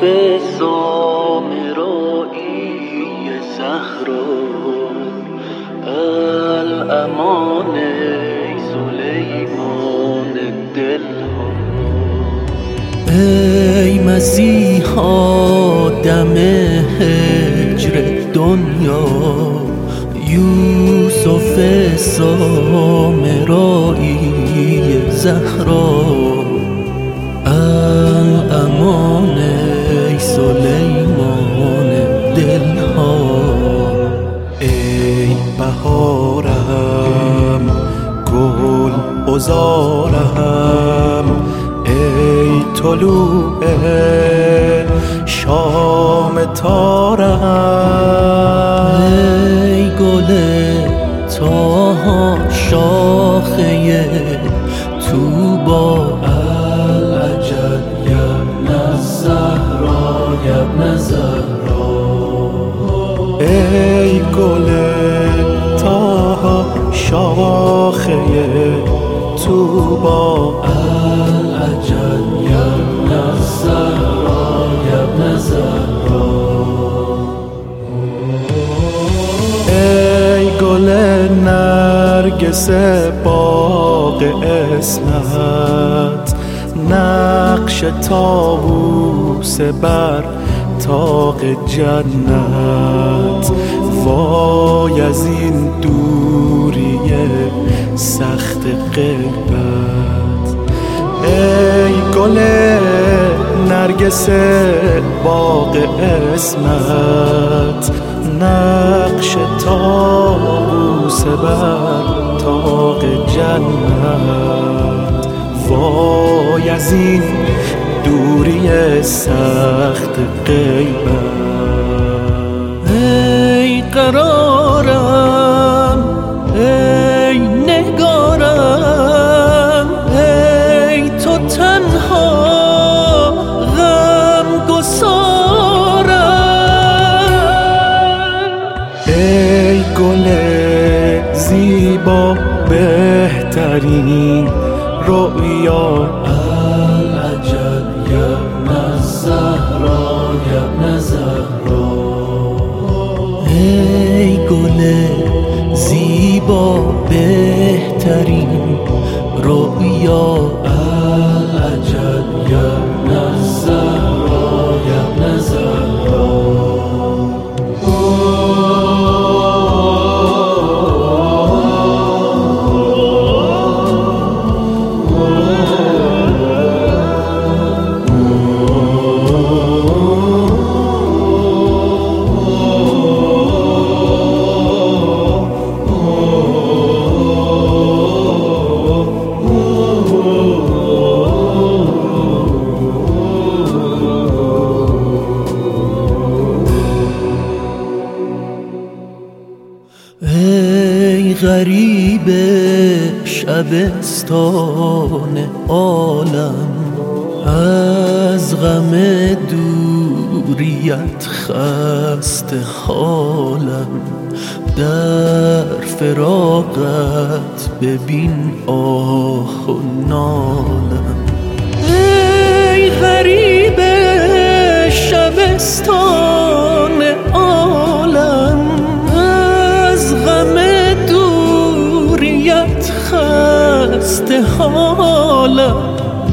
یوسف سامرایی زهرا الامان ای سلیمان دلها ای مسیحا دم هجر دنیا یوسف سامرایی زهرا. گل بزارم ای طلوع شام تارم. ای گل تاها شاخه تو با العجل یبن الزهرا یبن زهرا ای گل تو با العجل یبن الزهرا یبن ای گل نرگس باغ اسمت نقش تاووس بر تاق جنت. وای از این دوری سخت غیبت ای گل نرگس باغ اسمت نقش تابوس بر تاق جنت. وای از این دوری سخت غیبت ای قرارم ای نگارم ای تو تنها غم گسارم. ای گل زیبا بهترین رؤیا. العجل یبن الزهرا یبن زهرا ای گل زیبا بهترین رؤیا العجل غریب شبستان عالم از غم دوریت خسته حالم. در فراقت ببین آه و نالم ای غریب شبستان عالم از غم دوریت خسته حالم.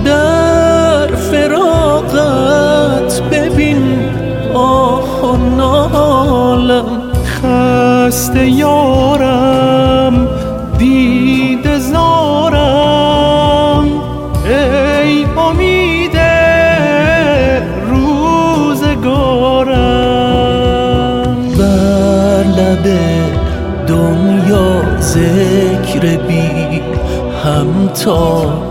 در فراقت ببین آه و نالم خسته یارم دید زارم. ای امید روزگارم. بر لب دنیا ذکر بی همتا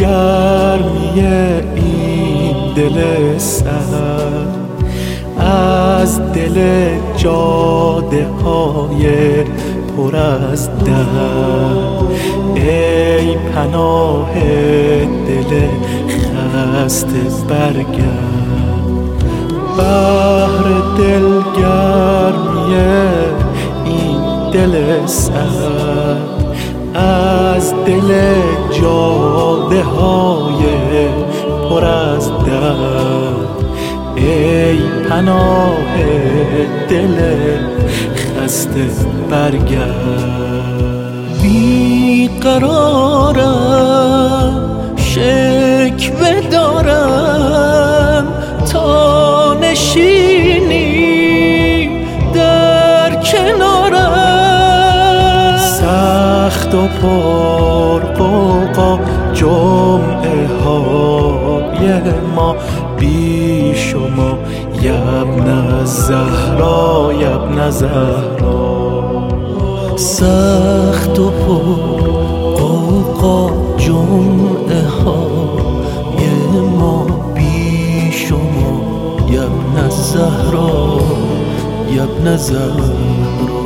دلگرمی این دل سر از دل جاده های پر از در ای پناه دل خسته برگرد. بهر دلگرمی این دل سر از دل جاده های پر از درد. ای پناه دل خسته برگرد. بیقرارم شکوه دارم تا نشینی در کنارم. سخت و پر جمعه های ما بی شما یبن زهرا یبن زهرا. سخت و پر قوقا جمعه های ما بی شما یبن زهرا یبن زهرا.